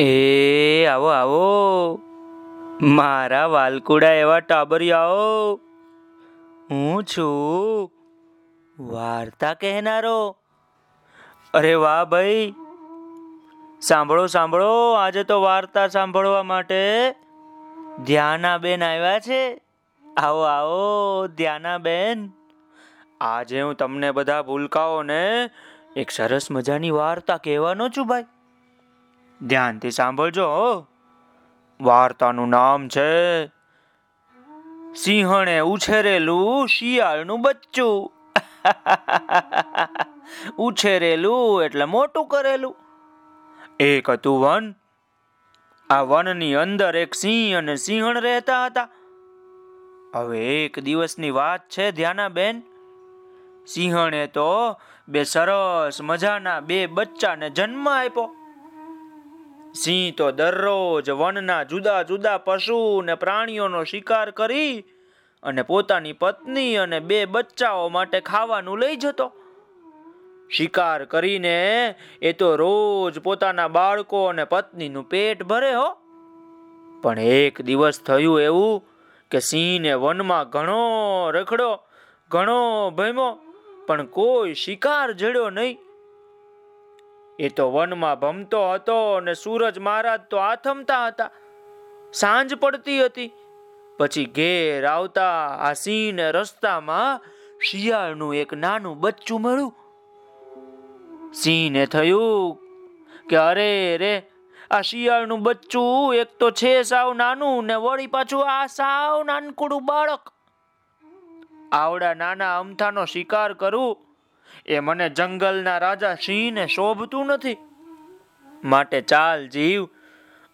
એ, આવો આવો. મારા વાલકુડા એવા ટાબરિયાઓ. હું છું. વાર્તા કહેનારો. અરે વાહ ભાઈ. સાંભળો સાંભળો. આજે તો વાર્તા સાંભળવા માટે ધ્યાનાબેન આવ્યા છે. આવો આવો, ધ્યાનાબેન. આજે હું તમને બધા ભૂલકાઓને એક સરસ મજાની વાર્તા કહેવાનો છું ભાઈ. ધ્યાનથી સાંભળજો વાર્તાનું નામ છે સિંહણે ઉછેરેલું શિયાળનું બચ્ચું. ઉછેરેલું એટલે મોટું કરેલું. એક હતું વન. આ વનની અંદર એક સિંહ અને સિંહણ રહેતા હતા. હવે એક દિવસની વાત છે, ધ્યાનાબેન. સિંહણે તો બે સરસ મજાના બે બચ્ચાને જન્મ આપ્યો. સિંહ તો દરરોજ વનના જુદા જુદા પશુ અને પ્રાણીઓનો શિકાર કરી અને પોતાની પત્ની અને બે બચ્ચાઓ માટે ખાવાનું લઈ જતો. શિકાર કરીને એ તો રોજ પોતાના બાળકો અને પત્નીનું પેટ ભરે હો. પણ એક દિવસ થયું એવું કે સિંહને વનમાં ઘણો રખડો ઘણો ભયમો, પણ કોઈ શિકાર જડ્યો નહીં. એ તો વનમાં ભમતો હતો અને સૂરજ મહારાજ તો આથમતા હતા. સાંજ પડતી હતી, પછી ઘેર આવતા આ સિંહને રસ્તામાં શિયાળનું એક નાનું બચ્ચું મળ્યું. સિંહને થયું કે અરે રે, આ શિયાળનું બચ્ચું એક તો છે સાવ નાનું ને વળી પાછું આ સાવ નાનકડું બાળક. આવડા નાના અમથાનો શિકાર કરું એ મને જંગલના રાજા સિંહને શોભતું નથી. માટે ચાલ જીવ,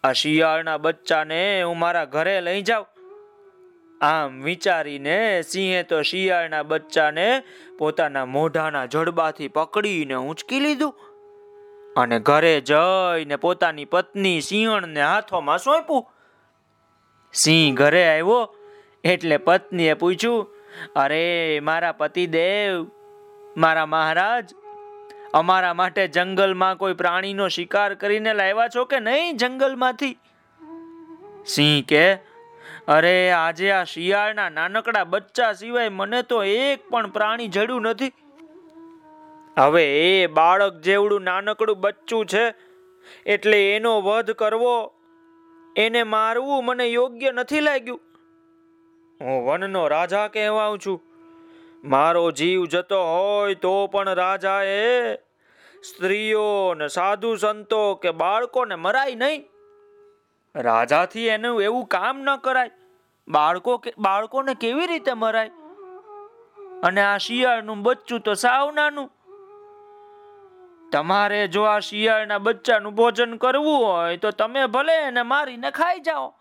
આ શિયાળના બચ્ચાને હું મારા ઘરે લઈ જાઉં. આમ વિચારીને સિંહે તો શિયાળના બચ્ચાને પોતાના મોઢાના જડબાથી પકડીને ઉંચકી લીધું અને ઘરે જઈને પોતાની પત્ની સિંહણને હાથોમાં સોંપ્યું. સિંહ ઘરે આવ્યો એટલે પત્નીએ પૂછ્યું, અરે, મારા પતિદેવ મારા મહારાજ, અમારા માટે જંગલમાં કોઈ પ્રાણીનો શિકાર કરીને લાવ્યા છો કે નહીં જંગલમાંથી? સિંહ કે, અરે, આજે આ શિયાળના નાનકડા બચ્ચા સિવાય મને તો એક પણ પ્રાણી જડ્યું નથી. હવે એ બાળક જેવડું નાનકડું બચ્ચું છે, એટલે એનો વધ કરવો, એને મારવું મને યોગ્ય નથી લાગ્યું. હું વનનો રાજા કહેવાઉં છું. મારો જીવ જતો હોય તો પણ રાજાએ સ્ત્રીઓ ને સાધુ સંતો કે બાળકોને મરાય નહીં. રાજાથી એનું એવું કામ ન કરાય. બાળકો બાળકોને કેવી રીતે મરાય? અને આ શિયાળનું બચ્ચું તો સાવ નાનું તમારે જો આ શિયાળના બચ્ચાનું ભોજન કરવું હોય તો તમે ભલે એને મારીને ખાઈ જાઓ.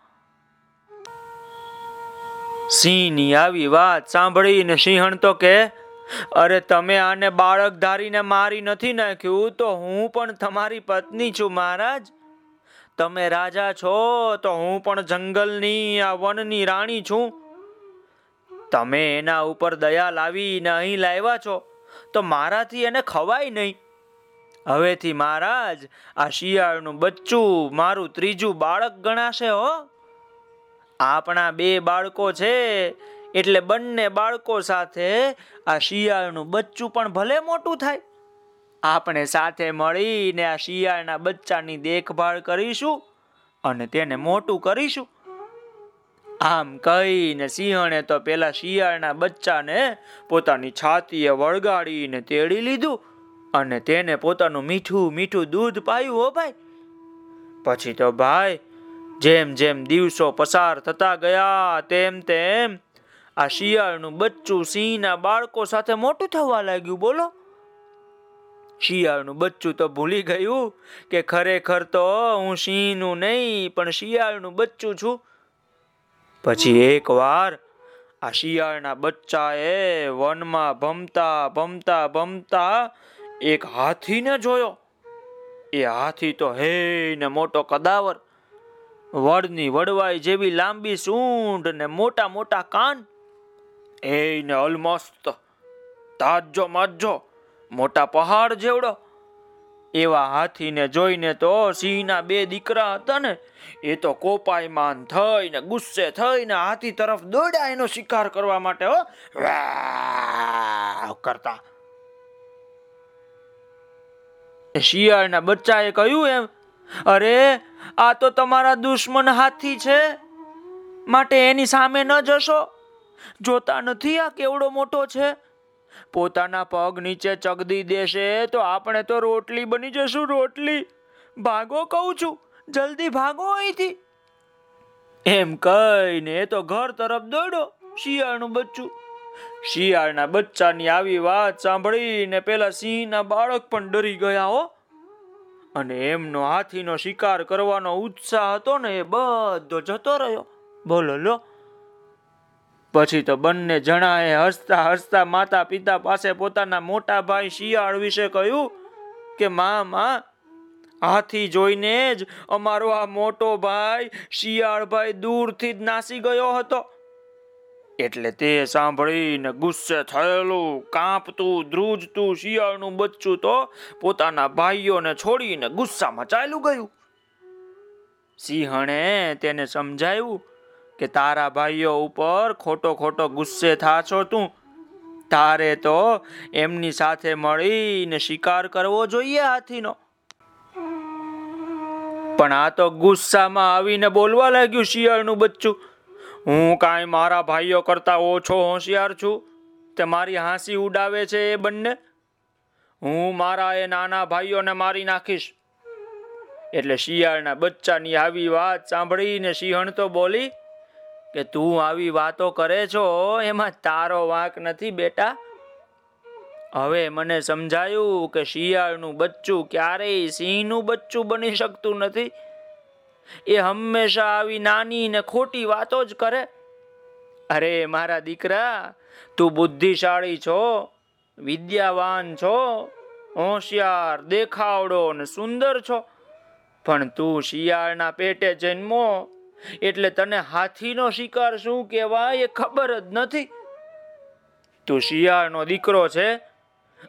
સિંહની આવી વાત સાંભળીને સિંહણ તો કે, અરે તમે આને બાળક ધારીને મારી નથી નાખ્યું, તો હું પણ તમારી પત્ની છું મહારાજ. તમે રાજા છો, તો હું પણ જંગલની આ વનની રાણી છું. તમે એના ઉપર દયા લાવીને અહીં લાવ્યા છો, તો મારાથી એને ખવાય નહીં. હવેથી મહારાજ, આ શિયાળનું બચ્ચું મારું ત્રીજું બાળક ગણાશે હો. આપણા બે બાળકો છે, એટલે બંને બાળકો સાથે આ શિયાળનું બચ્ચું પણ ભલે મોટું થાય. આપણે સાથે મળીને આ શિયાળના બચ્ચાની દેખભાળ કરીશું અને તેને મોટું કરીશું. આમ કહીને સિંહણે તો પેલા શિયાળના બચ્ચાને પોતાની છાતીએ વળગાડીને તેડી લીધું અને તેને પોતાનું મીઠું મીઠું દૂધ પાયું હો ભાઈ. પછી તો ભાઈ જેમ જેમ દિવસો પસાર થતા ગયા, તેમ તેમ આ શિયાળનું બચ્ચું સિંહના બાળકો સાથે મોટું થવા લાગ્યું, બોલો. શિયાળનું બચ્ચું તો ભૂલી ગયું કે ખરેખર તો હું સિંહનું નહીં, પણ શિયાળનું બચ્ચું છું. પછી એક વાર આ શિયાળના બચ્ચાએ વનમાં ભમતા ભમતા ભમતા એક હાથીને જોયો. એ હાથી તો હે ને મોટો કદાવર વડની વડવાઈ જેવી લાંબી સૂંઢ ને મોટા મોટા કાન. એને અલમસ્ત તાજો માજો મોટા પહાડ જેવડો. એવા હાથીને જોઈને તો સિંહના બે દીકરા હતા ને, એ તો કોપાયમાન થઈને, ગુસ્સે થઈને હાથી તરફ દોડ્યા. એનો શિકાર કરવા માટે કરતા. શિયાળના બચ્ચાએ કહ્યું એમ અરે, આ તો તમારા દુશ્મન હાથી છે. માટે એની સામે ન જશો. જોતા નથી આ કેવડો મોટો છે. પોતાના પગ નીચે ચગદી દેશે તો આપણે તો રોટલી બની જશું, રોટલી. ભાગો કહું છું, જલ્દી ભાગો અહીંથી. એમ કહીને તો ઘર તરફ દોડો, શિયાળનું બચ્ચું. શિયાળના બચ્ચાની આવી વાત સાંભળીને પેલા સિંહના બાળક પણ ડરી ગયા હો. અને એમનો હાથીનો શિકાર કરવાનો ઉત્સાહ હતો ને એ બધો જતો રહ્યો. બોલો, લો. પછી તો બંને જણાએ હસતા હસતા માતા પિતા પાસે પોતાના મોટા ભાઈ શિયાળ વિશે કહ્યું કે મા મા હાથી જોઈને જ અમારો આ મોટો ભાઈ શિયાળભાઈ દૂરથી જ નાસી ગયો હતો. એટલે તે સાંભળીને ગુસ્સે થયેલું, કાંપતું, ધ્રુજતું શિયાળનું બચ્ચું તો પોતાના ભાઈઓને છોડીને ગુસ્સામાં ચાલ્યું ગયું. સિંહણે તેને સમજાયું કે તારા ભાઈઓ ઉપર ખોટો ખોટો ગુસ્સે થાશો તું. તારે તો એમની સાથે મળીને શિકાર કરવો જોઈએ હાથીનો. પણ આ તો ગુસ્સામાં આવીને બોલવા લાગ્યું શિયાળનું બચ્ચું. હું કાંઈ મારા ભાઈઓ કરતા ઓછો હોશિયાર છું? તે મારી હાંસી ઉડાવે છે એ બંને? હું મારા એ નાના ભાઈઓને મારી નાખીશ. એટલે શિયાળના બચ્ચાની આવી વાત સાંભળીને સિંહણ તો બોલી, કે તું આવી વાતો કરે છો, એમાં તારો વાંક નથી બેટા. હવે મને સમજાયું કે શિયાળનું બચ્ચું ક્યારેય સિંહનું બચ્ચું બની શકતું નથી. એ હંમેશા આવી નાની ને ખોટી વાતો જ કરે. અરે મારા દીકરા, તું બુદ્ધિશાળી છો, વિદ્યાવાન છો, હોશિયાર, દેખાવડો ને સુંદર છો. પણ તું શિયાળના પેટે જન્મો, એટલે તને હાથીનો શિકાર શું કહેવાય એ ખબર જ નથી. તું શિયાળનો દીકરો છે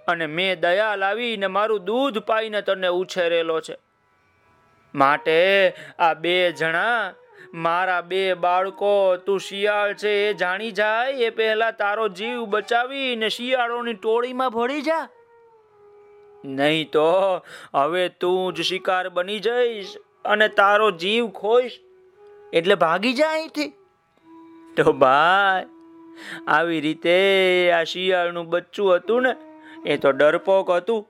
અને મેં દયા લાવીને મારું દૂધ પાઈને તને ઉછેરેલો છે. માટે આ બે જણા, મારા બે બાળકો, તું શિયાળ છે એ જાણી જાય, એ પહેલા તારો જીવ બચાવીને શિયાળોની ટોળીમાં ભળી જા. નહીં તો હવે તું જ શિકાર બની જઈશ અને તારો જીવ ખોઈશ, એટલે ભાગી જા અહીંથી. તો ભાઈ, આવી રીતે આ શિયાળનું બચ્ચું હતું ને, એ તો ડરપોક હતું.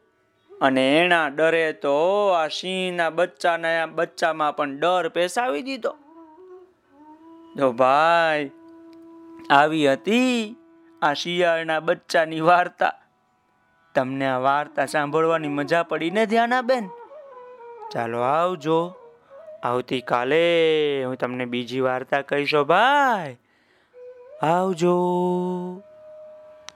અને એના ડરે તો આ સિંહના બચ્ચાના બચ્ચામાં પણ ડર પેસાવી દીધો. જો ભાઈ, આવી હતી આ શિયાળના બચ્ચાની વાર્તા. તમને આ વાર્તા સાંભળવાની મજા પડી ને ધ્યાના બેન? ચાલો આવજો. આવતીકાલે હું તમને બીજી વાર્તા કહીશો ભાઈ. આવજો.